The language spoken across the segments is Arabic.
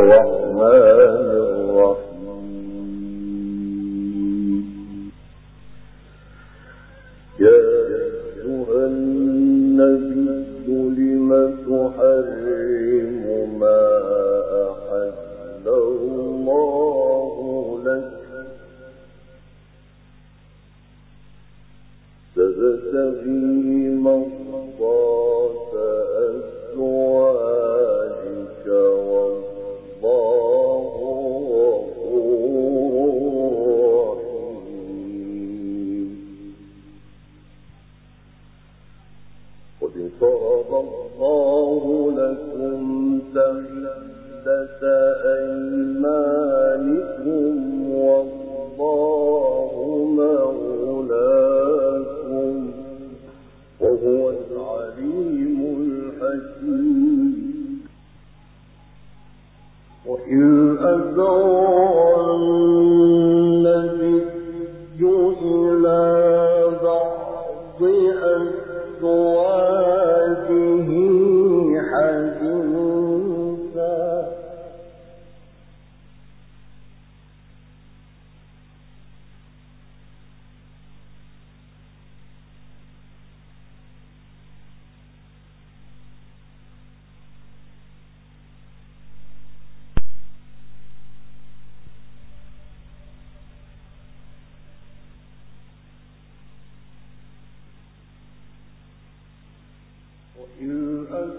الرحمن الرحيم. إذ أسر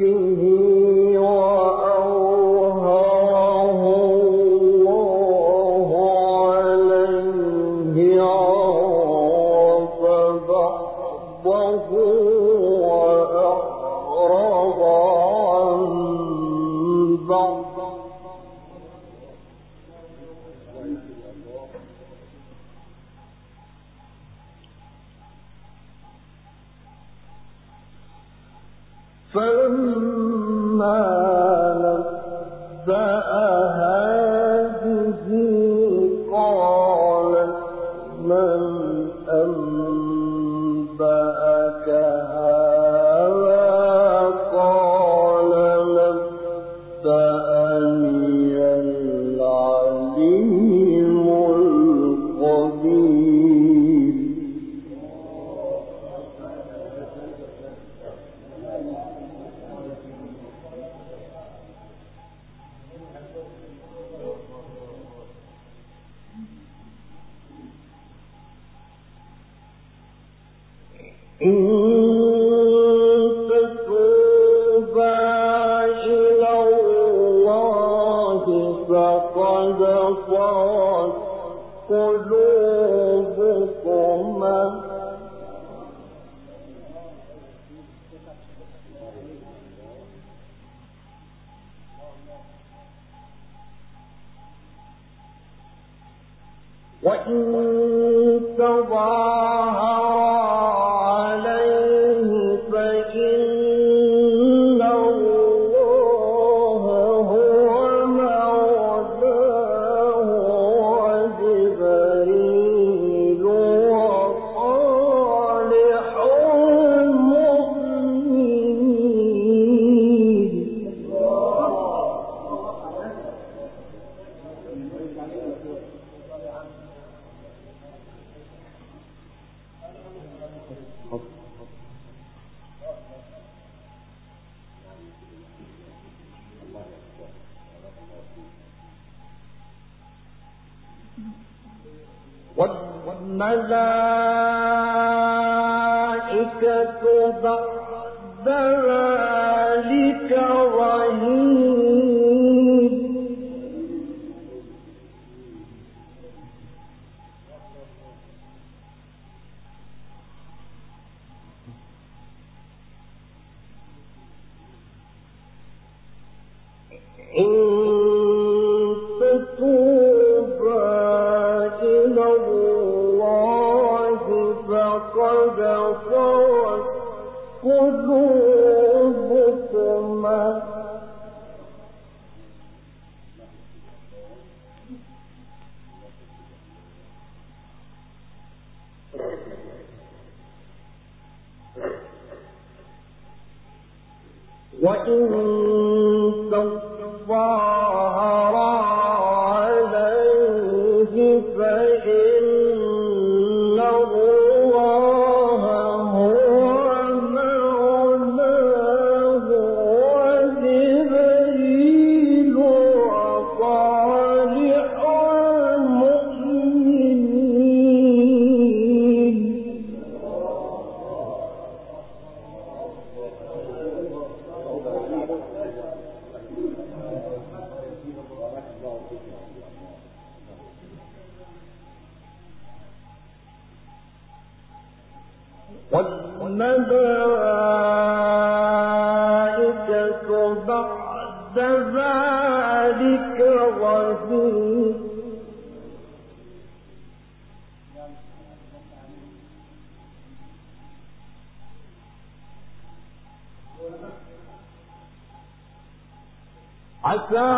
you. إن عسى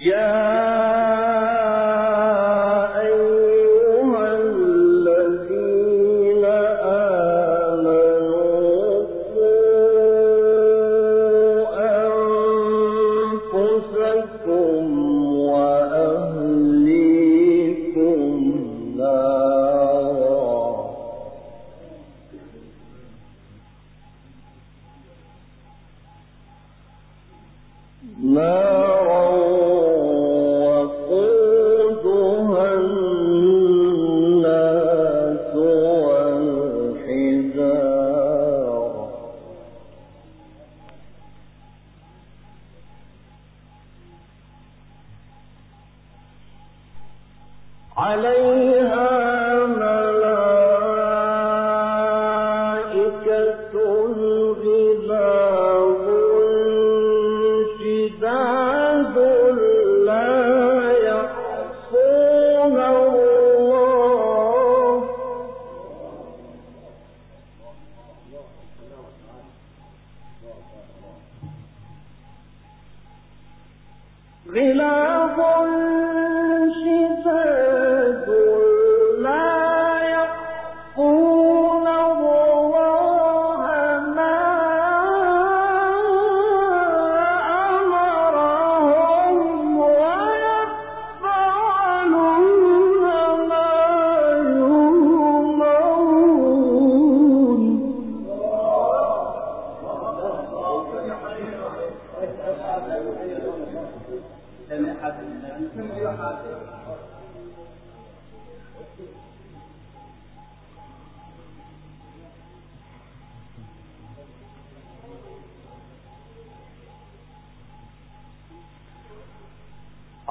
يا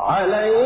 عليه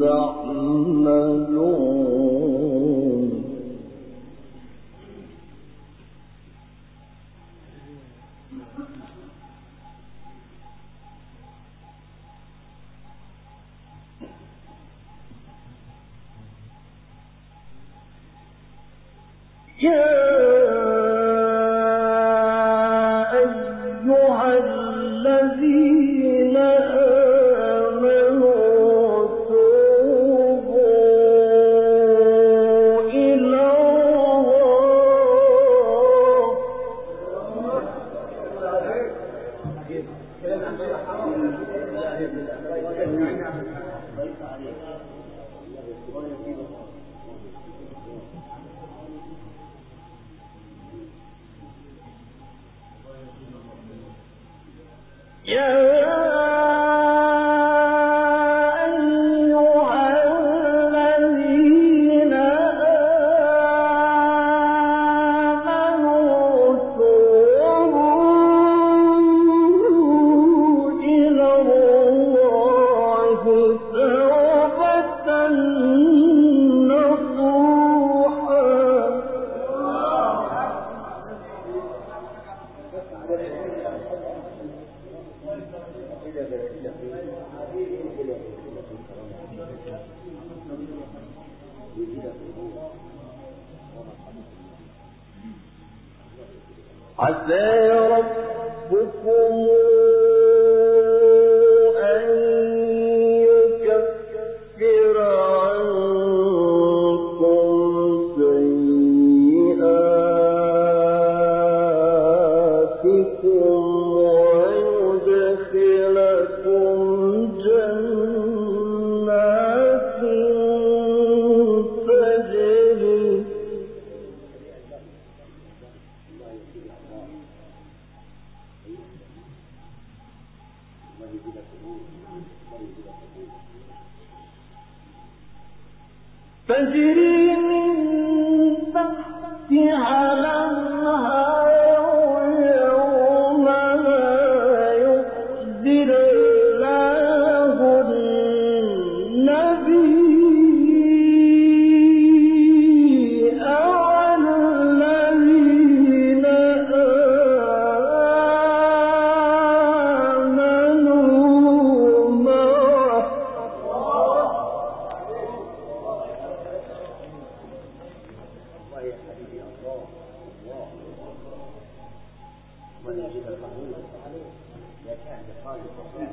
تعملون تجري نورهم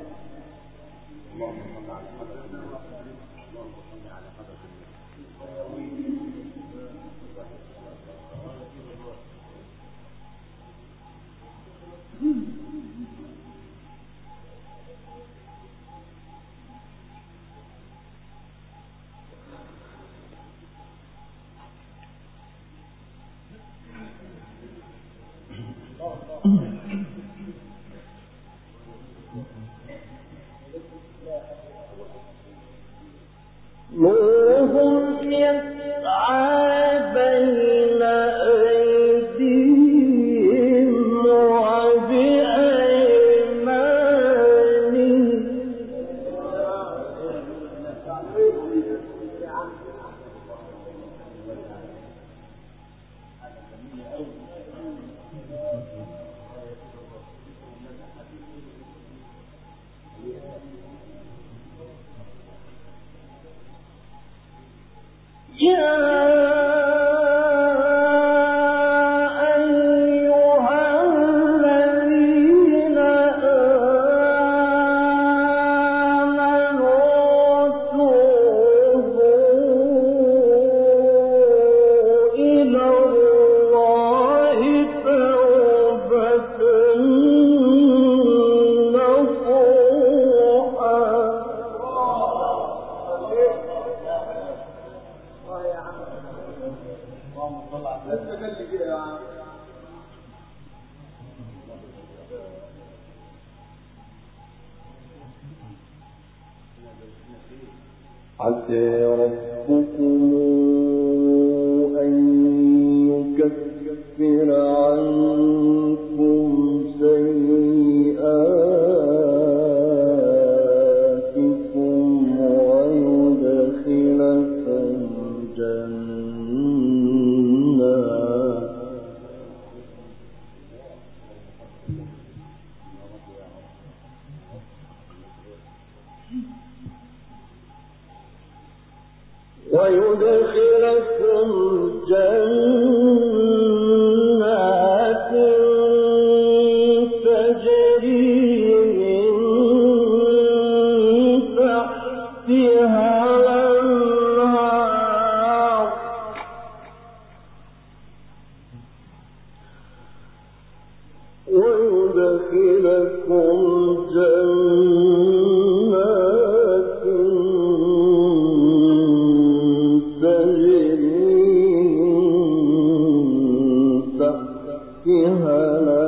فاكهة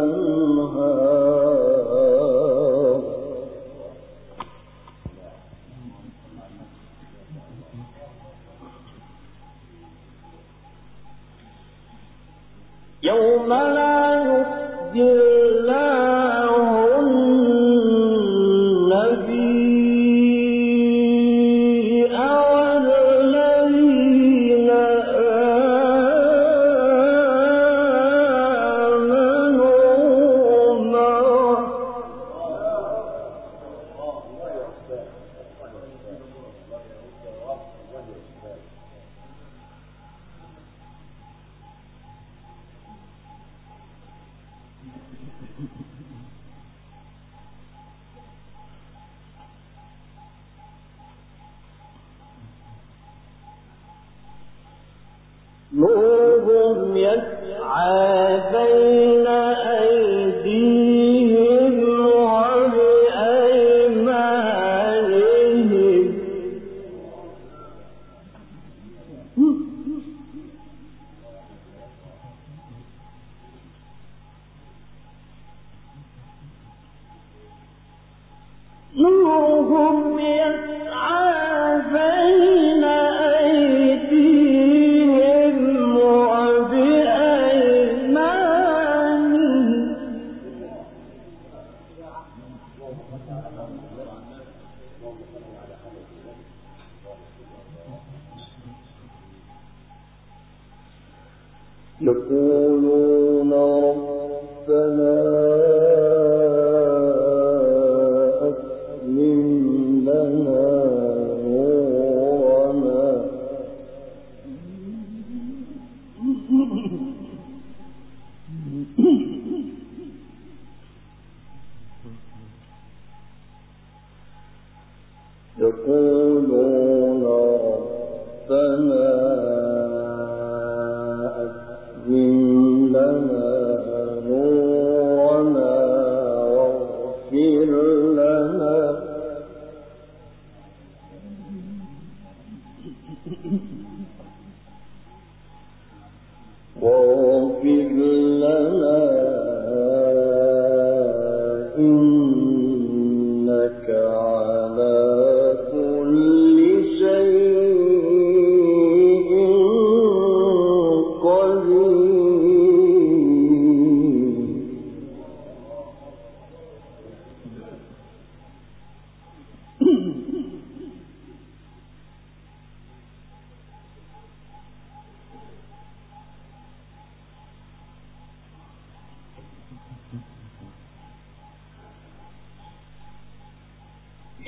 نورهم يسعى بين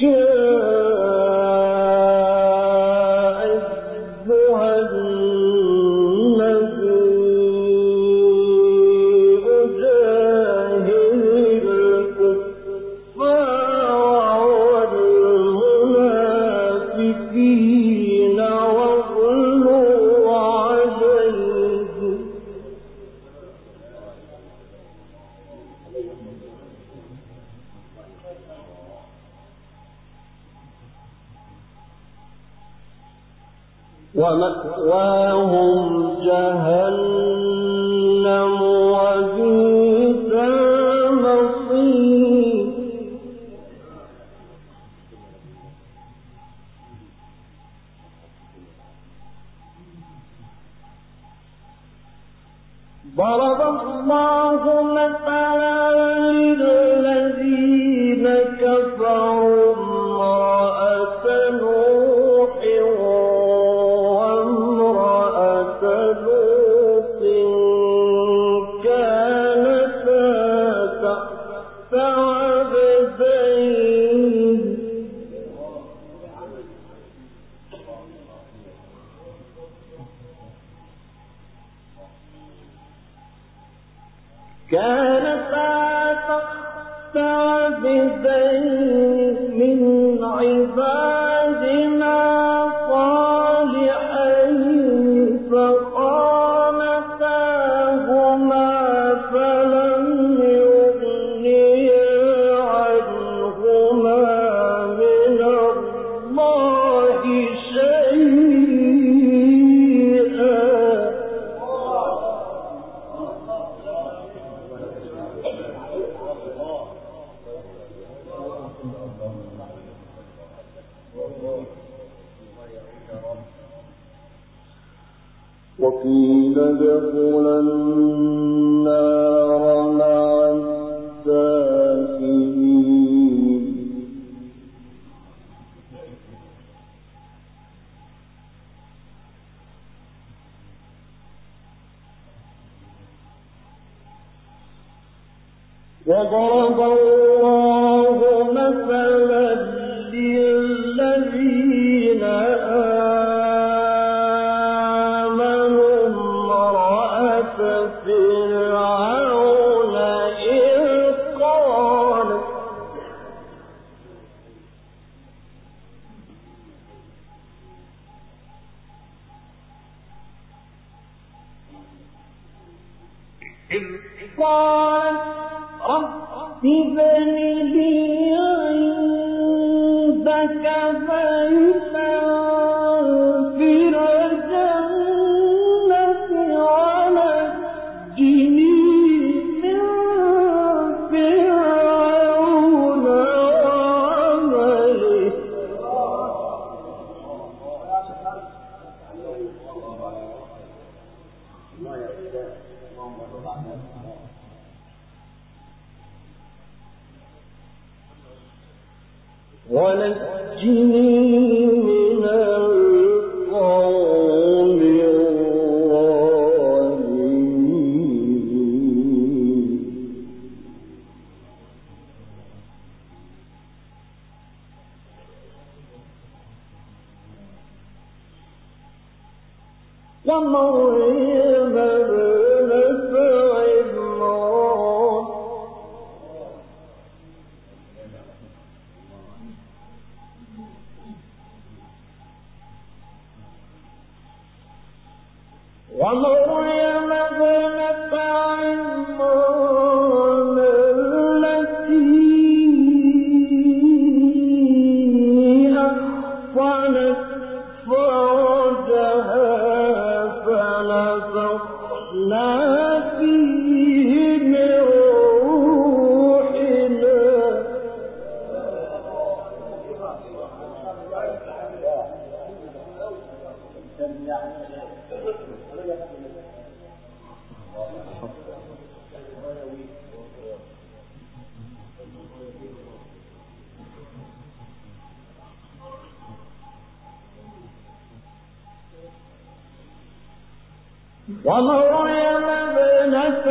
جاء ضرب الله مثلا للذين قال رب ابن كموعي مبين ومريم ابنة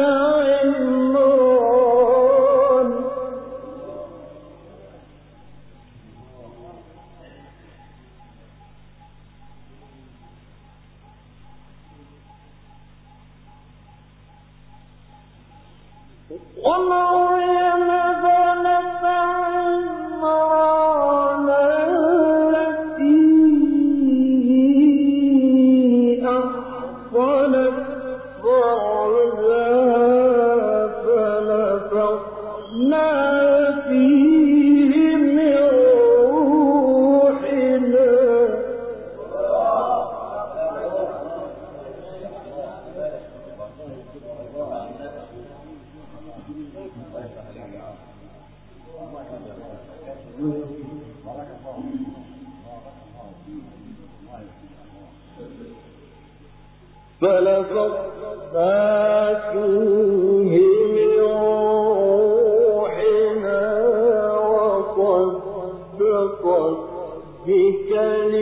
فلقد فيه روحنا وصدقت بكلمة